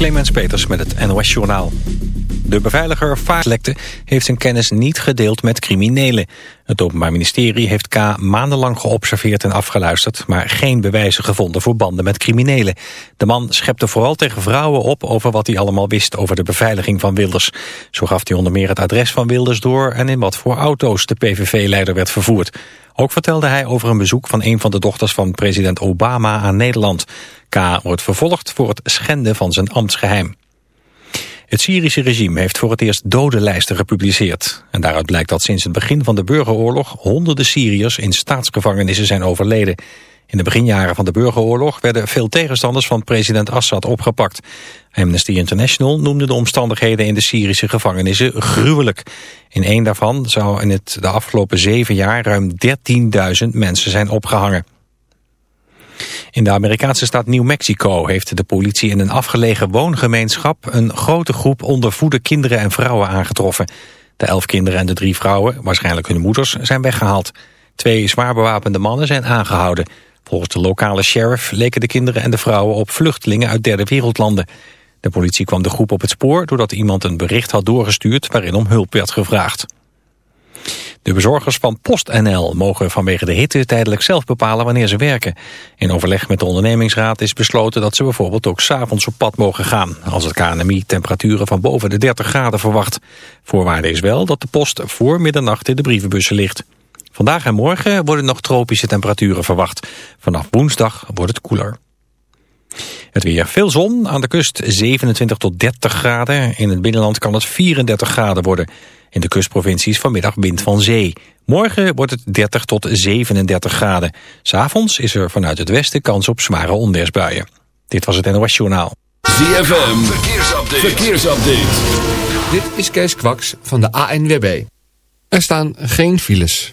Clemens Peters met het NOS Journaal. De beveiliger Vaaslekte heeft zijn kennis niet gedeeld met criminelen. Het Openbaar Ministerie heeft K. maandenlang geobserveerd en afgeluisterd... maar geen bewijzen gevonden voor banden met criminelen. De man schepte vooral tegen vrouwen op over wat hij allemaal wist... over de beveiliging van Wilders. Zo gaf hij onder meer het adres van Wilders door... en in wat voor auto's de PVV-leider werd vervoerd. Ook vertelde hij over een bezoek van een van de dochters van president Obama aan Nederland. K. wordt vervolgd voor het schenden van zijn ambtsgeheim. Het Syrische regime heeft voor het eerst dodenlijsten gepubliceerd. En daaruit blijkt dat sinds het begin van de burgeroorlog... honderden Syriërs in staatsgevangenissen zijn overleden. In de beginjaren van de burgeroorlog werden veel tegenstanders van president Assad opgepakt. Amnesty International noemde de omstandigheden in de Syrische gevangenissen gruwelijk. In één daarvan zou in het de afgelopen zeven jaar ruim 13.000 mensen zijn opgehangen. In de Amerikaanse staat New Mexico heeft de politie in een afgelegen woongemeenschap een grote groep ondervoede kinderen en vrouwen aangetroffen. De elf kinderen en de drie vrouwen, waarschijnlijk hun moeders, zijn weggehaald. Twee zwaar bewapende mannen zijn aangehouden. Volgens de lokale sheriff leken de kinderen en de vrouwen op vluchtelingen uit derde wereldlanden. De politie kwam de groep op het spoor doordat iemand een bericht had doorgestuurd waarin om hulp werd gevraagd. De bezorgers van PostNL mogen vanwege de hitte tijdelijk zelf bepalen wanneer ze werken. In overleg met de ondernemingsraad is besloten dat ze bijvoorbeeld ook s'avonds op pad mogen gaan, als het KNMI temperaturen van boven de 30 graden verwacht. Voorwaarde is wel dat de post voor middernacht in de brievenbussen ligt. Vandaag en morgen worden nog tropische temperaturen verwacht. Vanaf woensdag wordt het koeler. Het weer veel zon, aan de kust 27 tot 30 graden. In het binnenland kan het 34 graden worden. In de kustprovincies vanmiddag wind van zee. Morgen wordt het 30 tot 37 graden. S'avonds is er vanuit het westen kans op zware onweersbuien. Dit was het NOS Journaal. ZFM, verkeersupdate. verkeersupdate. Dit is Kees Kwaks van de ANWB. Er staan geen files.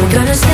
We're gonna stand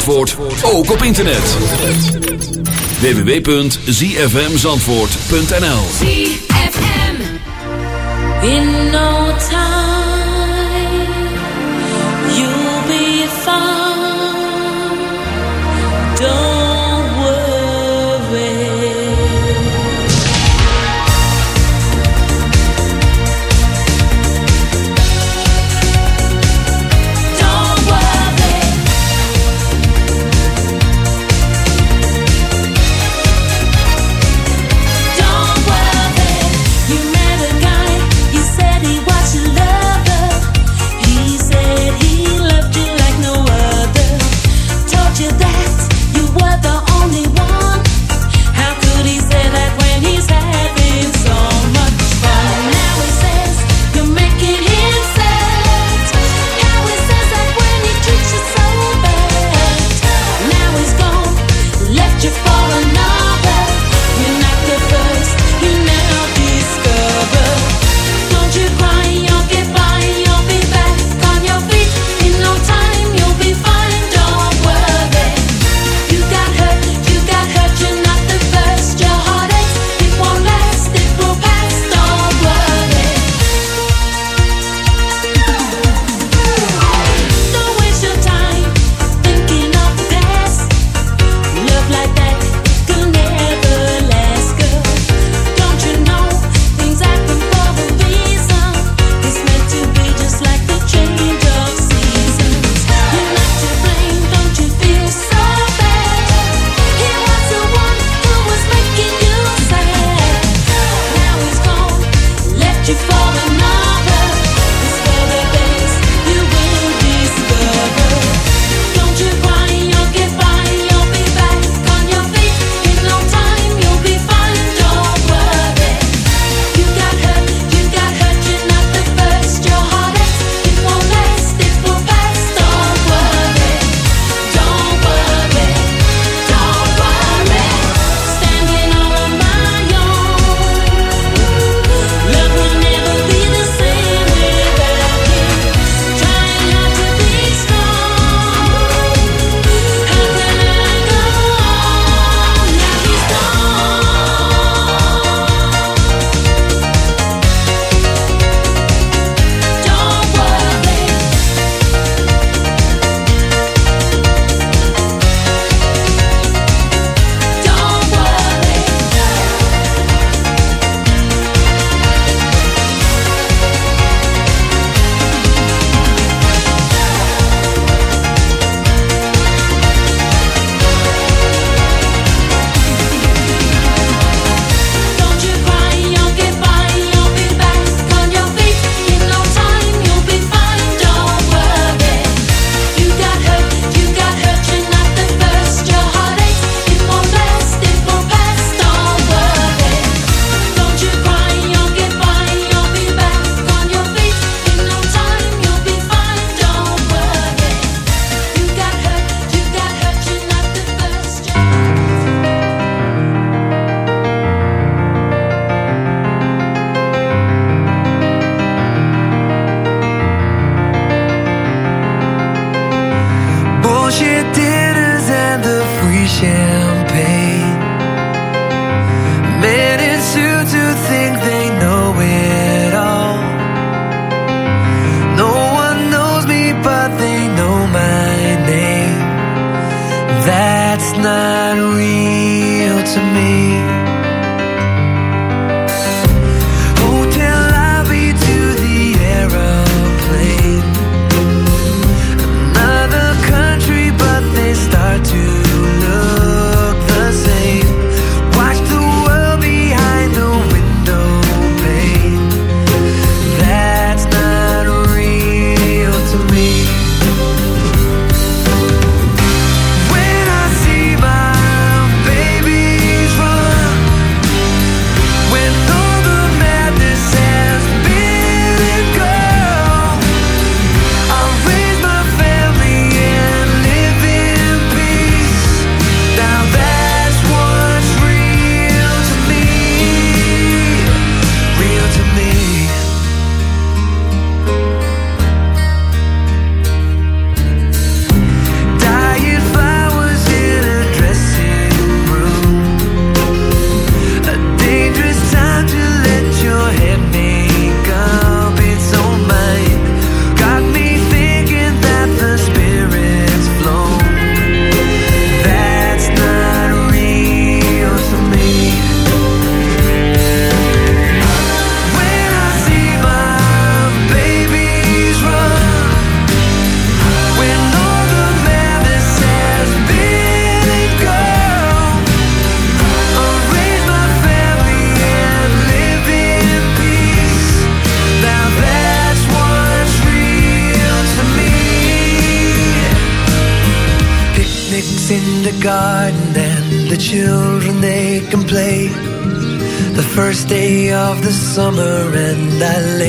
Zandvoort ook op internet. www.zfmzandvoort.nl In that's not real to me.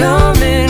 coming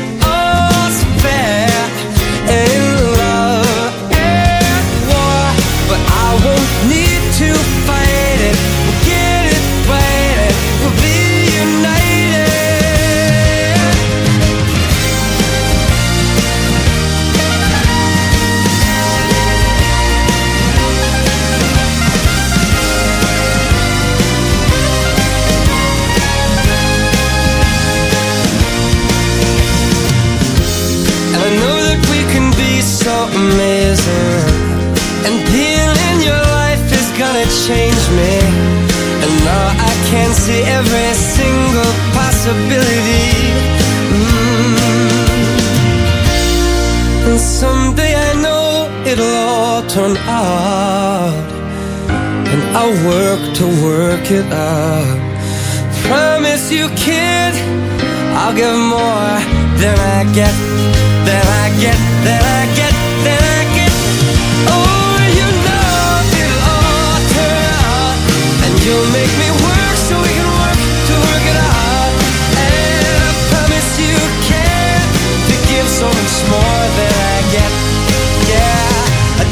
turn out. And I'll work to work it out. Promise you, kid, I'll give more than I get, than I get, than I get,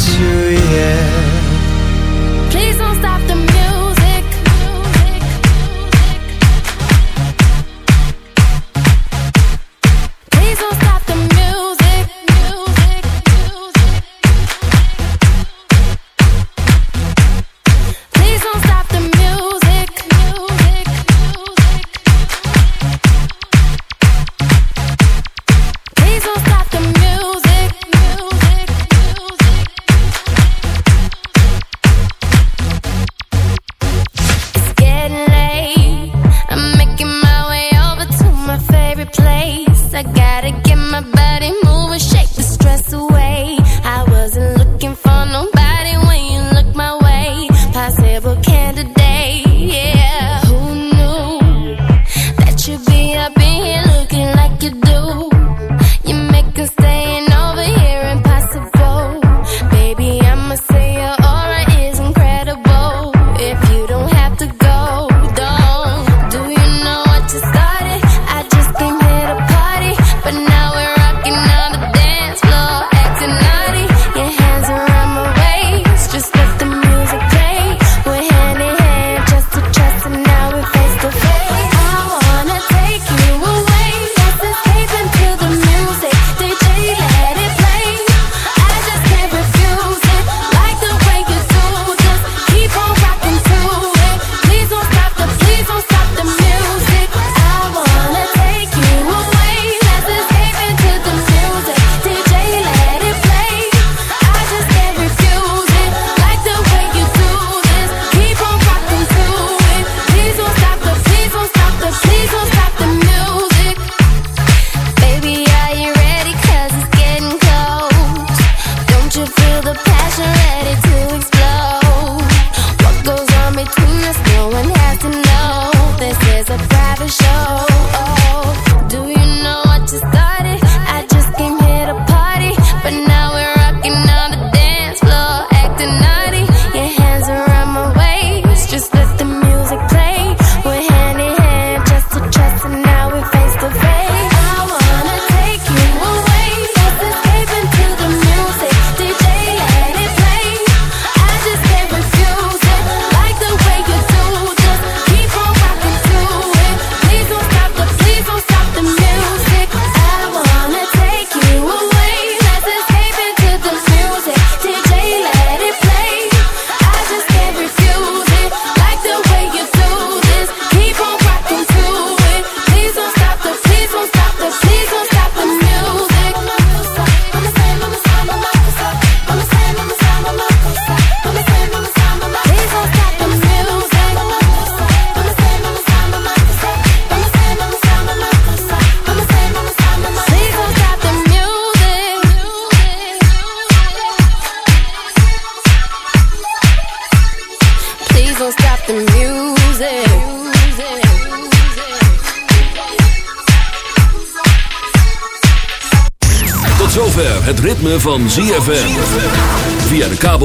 去。